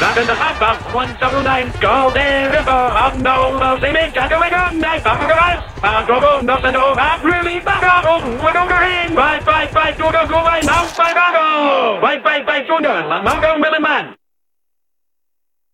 That in the half of 179, Golden River, of no, mercy me, Jack away, good night, back of us, back of us, nothing to back, really, back up, oh, we're going to in, bye, bye, bye, go, go, go, bye, now, bye, go, bye, bye, bye, go, go, Malcolm, Billy Man.